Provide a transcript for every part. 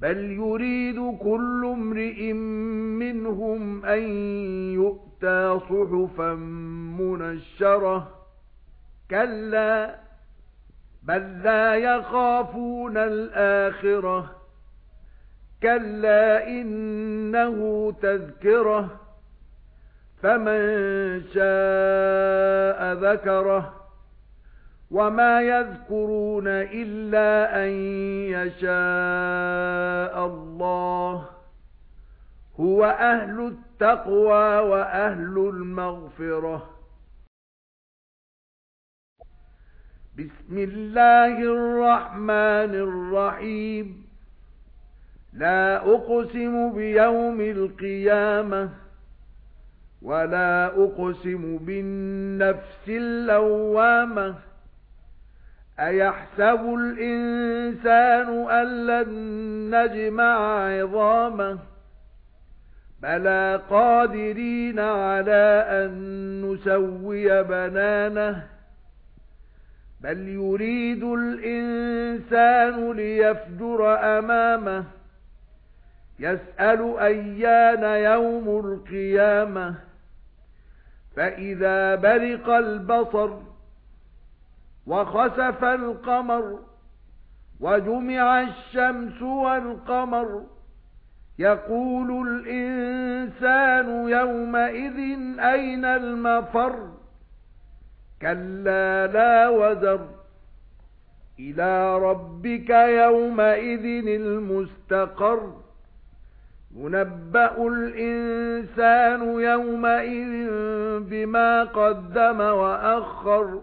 بَلْ يُرِيدُ كُلُّ امْرِئٍ مِنْهُمْ أَنْ يُؤْتَى صُحُفًا مُنَشَّرَةً كَلَّا بَل لَّا يَخَافُونَ الْآخِرَةَ كَلَّا إِنَّهُ تَذْكِرَةٌ فَمَن شَاءَ ذَكَرَهُ وَمَا يَذْكُرُونَ إِلَّا أَن يَشَاءَ اللَّهُ هُوَ أَهْلُ التَّقْوَى وَأَهْلُ الْمَغْفِرَةِ. بِسْمِ اللَّهِ الرَّحْمَنِ الرَّحِيمِ. لَا أُقْسِمُ بِيَوْمِ الْقِيَامَةِ وَلَا أُقْسِمُ بِالنَّفْسِ اللَّوَّامَةِ. أَيَحْسَبُ الْإِنسَانُ أَن لَّن نَّجْمَعَ عِظَامَهُ؟ بَلَى قَادِرِينَ عَلَى أَن نُّسَوِّيَ بَنَانَهُ. بَلْ يُرِيدُ الْإِنسَانُ لِيَفْجُرَ أَمَامَهُ. يَسْأَلُ أَيَّانَ يَوْمُ الْقِيَامَةِ. فَإِذَا بَرِقَ الْبَصَرُ وَخَسَفَ الْقَمَرُ وَجُمِعَ الشَّمْسُ وَالْقَمَرُ يَقُولُ الْإِنسَانُ يَوْمَئِذٍ أَيْنَ الْمَفَرُّ كَلَّا لَا وَزَرَ إِلَى رَبِّكَ يَوْمَئِذٍ الْمُسْتَقَرُّ يُنَبَّأُ الْإِنسَانُ يَوْمَئِذٍ بِمَا قَدَّمَ وَأَخَّرَ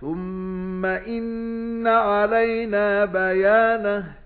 ثُمَّ إِنَّ عَلَيْنَا بَيَانَهُ